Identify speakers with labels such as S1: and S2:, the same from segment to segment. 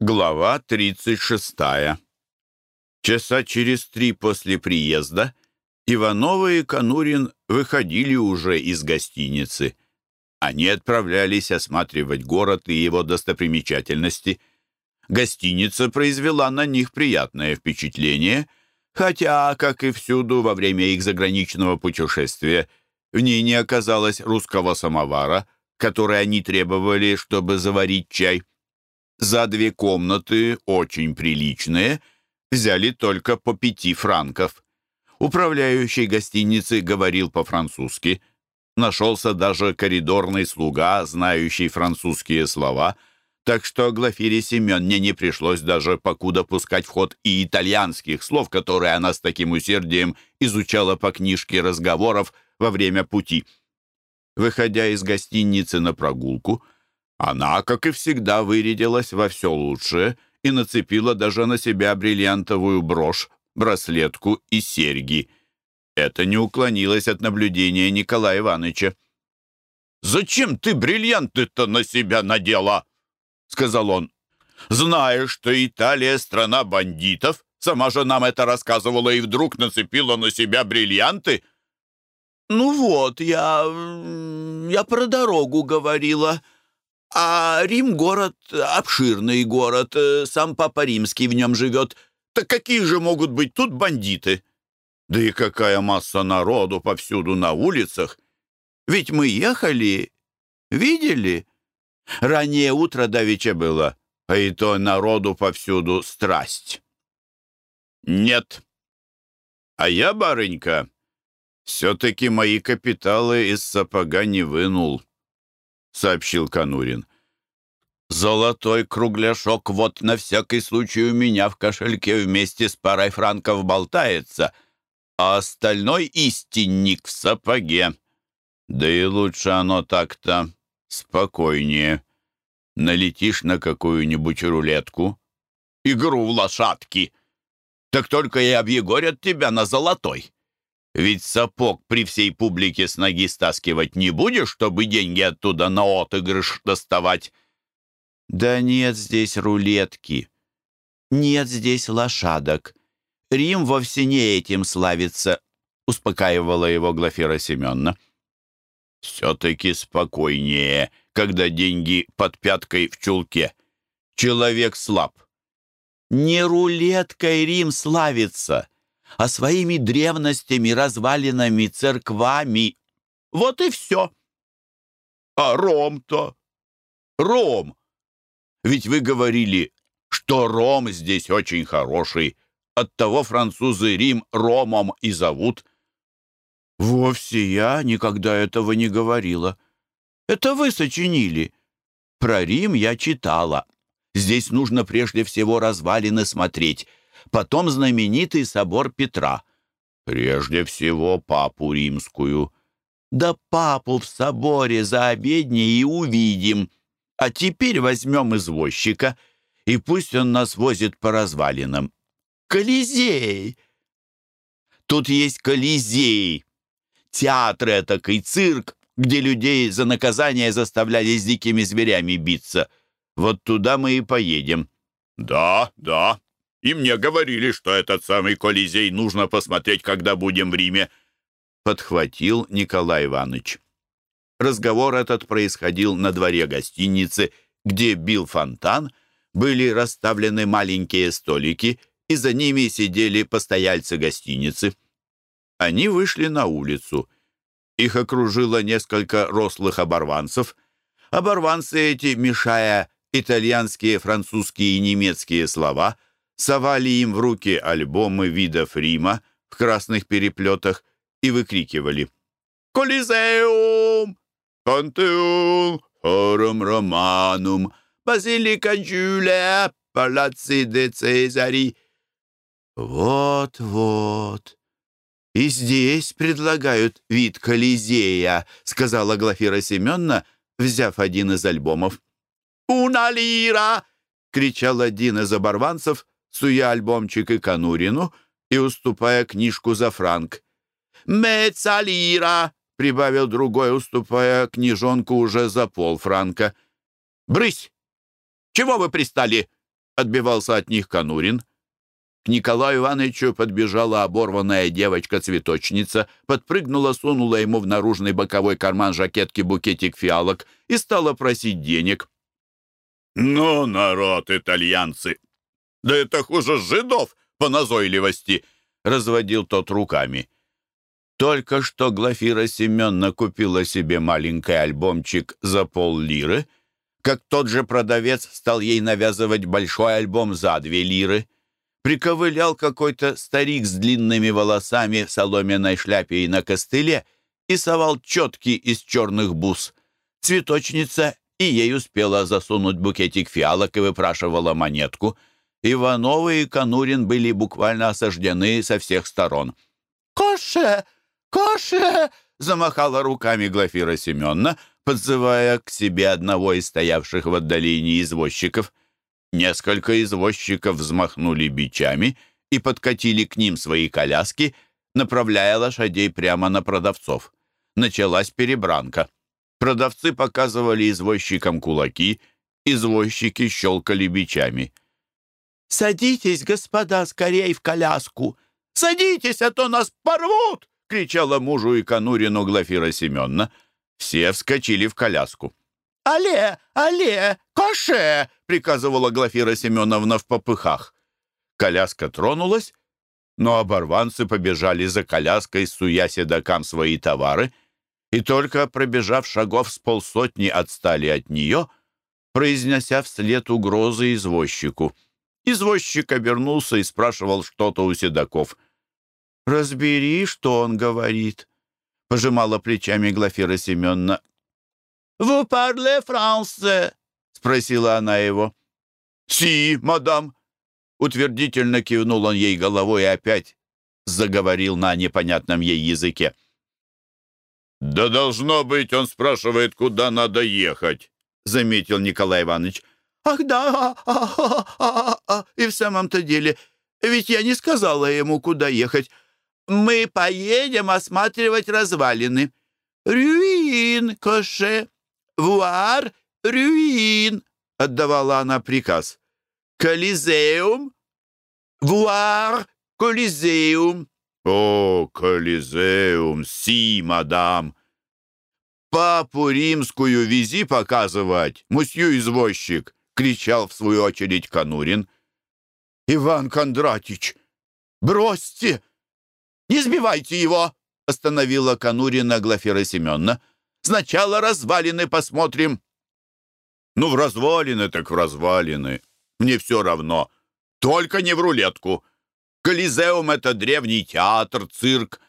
S1: Глава 36. Часа через три после приезда Иванова и Конурин выходили уже из гостиницы. Они отправлялись осматривать город и его достопримечательности. Гостиница произвела на них приятное впечатление, хотя, как и всюду во время их заграничного путешествия, в ней не оказалось русского самовара, который они требовали, чтобы заварить чай. За две комнаты, очень приличные, взяли только по пяти франков. Управляющий гостиницы говорил по-французски. Нашелся даже коридорный слуга, знающий французские слова, так что Глафире Семенне не пришлось даже покуда пускать в ход и итальянских слов, которые она с таким усердием изучала по книжке разговоров во время пути. Выходя из гостиницы на прогулку, она, как и всегда, вырядилась во все лучшее и нацепила даже на себя бриллиантовую брошь, браслетку и серьги. Это не уклонилось от наблюдения Николая Ивановича. «Зачем ты бриллианты-то на себя надела?» — сказал он. «Знаешь, что Италия — страна бандитов. Сама же нам это рассказывала и вдруг нацепила на себя бриллианты». «Ну вот, я... я про дорогу говорила», а Рим — город, обширный город, э, сам Папа Римский в нем живет. Так какие же могут быть тут бандиты? Да и какая масса народу повсюду на улицах. Ведь мы ехали, видели? Раннее утро давеча было, а и то народу повсюду страсть. Нет. А я, барынька, все-таки мои капиталы из сапога не вынул сообщил Конурин. «Золотой кругляшок вот на всякий случай у меня в кошельке вместе с парой франков болтается, а остальной истинник в сапоге. Да и лучше оно так-то спокойнее. Налетишь на какую-нибудь рулетку, игру в лошадки, так только и объегорят тебя на золотой. Ведь сапог при всей публике с ноги стаскивать не будешь, чтобы деньги оттуда на отыгрыш доставать. Да нет здесь рулетки. Нет здесь лошадок. Рим вовсе не этим славится, успокаивала его Глафира Семеновна. Все-таки спокойнее, когда деньги под пяткой в чулке. Человек слаб. Не рулеткой Рим славится а своими древностями, развалинами, церквами. Вот и все. А ром-то? Ром. Ведь вы говорили, что ром здесь очень хороший. Оттого французы Рим ромом и зовут. Вовсе я никогда этого не говорила. Это вы сочинили. Про Рим я читала. Здесь нужно прежде всего развалины смотреть — потом знаменитый собор Петра. Прежде всего папу римскую. Да папу в соборе за обедней и увидим. А теперь возьмем извозчика, и пусть он нас возит по развалинам. Колизей! Тут есть Колизей. Театр этакой, цирк, где людей за наказание заставляли с дикими зверями биться. Вот туда мы и поедем. «Да, да, и мне говорили, что этот самый Колизей нужно посмотреть, когда будем в Риме», — подхватил Николай Иванович. Разговор этот происходил на дворе гостиницы, где бил фонтан, были расставлены маленькие столики, и за ними сидели постояльцы гостиницы. Они вышли на улицу. Их окружило несколько рослых оборванцев. Оборванцы эти, мешая итальянские, французские и немецкие слова, совали им в руки альбомы видов Рима в красных переплетах и выкрикивали «Колизеум! Пантеон! Форум Романум! Базилика Джулия! Палацци де Цезари!» «Вот-вот!» «И здесь предлагают вид Колизея», — сказала Глафира Семеновна, взяв один из альбомов. «Уна лира!» — кричал один из оборванцев, суя альбомчик и Конурину и уступая книжку за франк. «Мецалира!» — прибавил другой, уступая книжонку уже за полфранка. «Брысь! Чего вы пристали? — отбивался от них Конурин. К Николаю Ивановичу подбежала оборванная девочка-цветочница, подпрыгнула, сунула ему в наружный боковой карман жакетки букетик фиалок и стала просить денег. «Ну, народ, итальянцы! Да это хуже жидов по назойливости!» — разводил тот руками. Только что Глафира Семеновна купила себе маленький альбомчик за пол-лиры, как тот же продавец стал ей навязывать большой альбом за две лиры. Приковылял какой-то старик с длинными волосами в соломенной шляпе и на костыле и совал четки из черных бус. Цветочница и ей успела засунуть букетик фиалок и выпрашивала монетку. Ивановы и Конурин были буквально осаждены со всех сторон. «Коше! Коше!» — замахала руками Глафира Семеновна, подзывая к себе одного из стоявших в отдалении извозчиков. Несколько извозчиков взмахнули бичами и подкатили к ним свои коляски, направляя лошадей прямо на продавцов. Началась перебранка. Продавцы показывали извозчикам кулаки, извозчики щелкали бичами. «Садитесь, господа, скорей в коляску! Садитесь, а то нас порвут!» — кричала мужу и конурину Глафира Семеновна. Все вскочили в коляску. «Але! Але! Коше!» — приказывала Глафира Семеновна в попыхах. Коляска тронулась, но оборванцы побежали за коляской, суя седокам свои товары — и только пробежав шагов с полсотни отстали от нее, произнеся вслед угрозы извозчику. Извозчик обернулся и спрашивал что-то у седаков. «Разбери, что он говорит», — пожимала плечами Глафира Семеновна. «Vous parlez français?» — спросила она его. «Си, мадам!» Утвердительно кивнул он ей головой и опять заговорил на непонятном ей языке. «Да должно быть, он спрашивает, куда надо ехать», — заметил Николай Иванович. «Ах да, а, а, а, а, и в самом-то деле, ведь я не сказала ему, куда ехать. Мы поедем осматривать развалины. Рюин, коше, вуар, рюин», — отдавала она приказ. «Колизеум, вуар, колизеум». «О, Колизеум, си, мадам!» «Папу римскую вези показывать, мусью извозчик!» — кричал в свою очередь Конурин. «Иван Кондратич, бросьте! Не сбивайте его!» — остановила Конурина Глафира Семеновна. «Сначала развалины посмотрим». «Ну, в развалины так в развалины. Мне все равно. Только не в рулетку». Колизеум — это древний театр, цирк.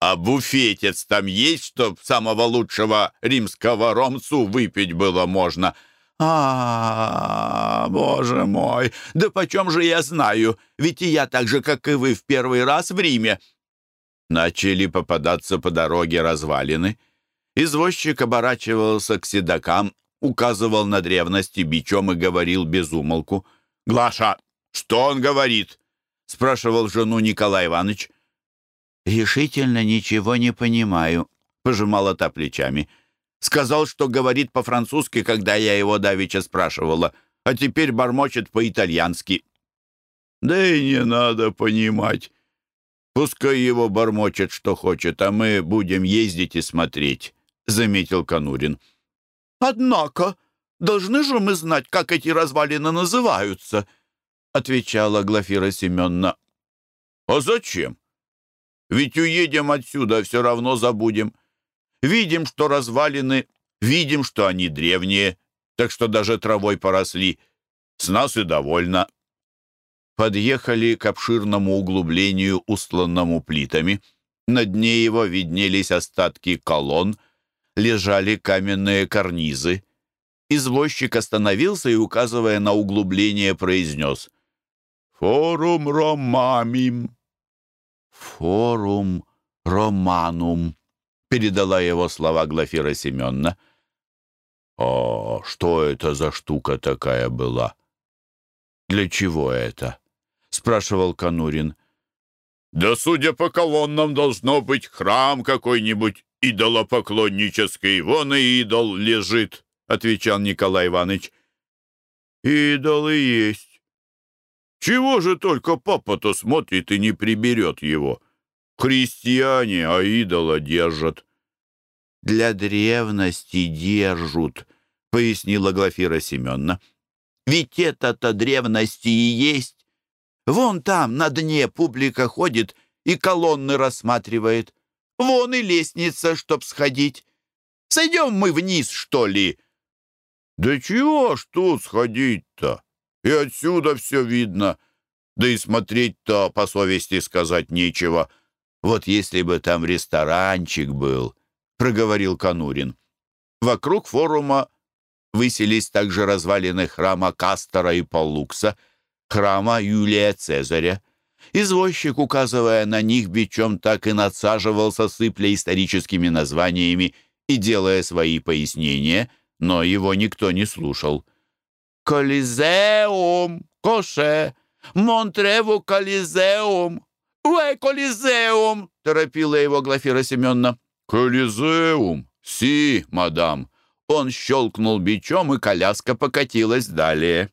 S1: А буфетец там есть, чтоб самого лучшего римского ромцу выпить было можно. А, боже мой, да почем же я знаю? Ведь и я так же, как и вы, в первый раз в Риме. Начали попадаться по дороге развалины. Извозчик оборачивался к седокам, указывал на древности бичом и говорил без умолку. «Глаша, что он говорит?» — спрашивал жену Николай Иванович. «Решительно ничего не понимаю», — пожимала та плечами. «Сказал, что говорит по-французски, когда я его давеча спрашивала, а теперь бормочет по-итальянски». «Да и не надо понимать. Пускай его бормочет, что хочет, а мы будем ездить и смотреть», — заметил Конурин. «Однако, должны же мы знать, как эти развалины называются», — отвечала Глафира Семеновна. «А зачем? Ведь уедем отсюда, все равно забудем. Видим, что развалины, видим, что они древние, так что даже травой поросли. С нас и довольно». Подъехали к обширному углублению, устланному плитами. На дне его виднелись остатки колонн, лежали каменные карнизы. Извозчик остановился и, указывая на углубление, произнес — «Форум ромамим». «Форум романум», — передала его слова Глафира Семеновна. «А что это за штука такая была? Для чего это?» — спрашивал Конурин. «Да, судя по колоннам, должно быть храм какой-нибудь идолопоклоннический. Вон и идол лежит», — отвечал Николай Иванович. «Идол и есть Чего же только папа-то смотрит и не приберет его? Христиане, а идола держат.
S2: Для древности держут, пояснила Глафира Семеновна. Ведь это-то древности и есть. Вон там, на дне, публика ходит и колонны рассматривает. Вон и лестница, чтоб сходить. Сойдем мы вниз, что ли?»
S1: «Да чего ж тут сходить-то? И отсюда все видно. Да и смотреть-то, по совести сказать, нечего.
S2: Вот если бы там ресторанчик был», — проговорил Конурин. Вокруг форума выселись также развалины храма Кастора и Полукса, храма Юлия Цезаря. Извозчик, указывая на них бичом, так и надсаживался, сыпля историческими названиями и делая свои пояснения, но его никто не слушал. «Колизеум! Коше! Монтреву Колизеум! Уэ Колизеум!» — торопила его Глафира Семеновна.
S1: «Колизеум! Си, мадам!»
S2: Он щелкнул бичом, и коляска покатилась далее.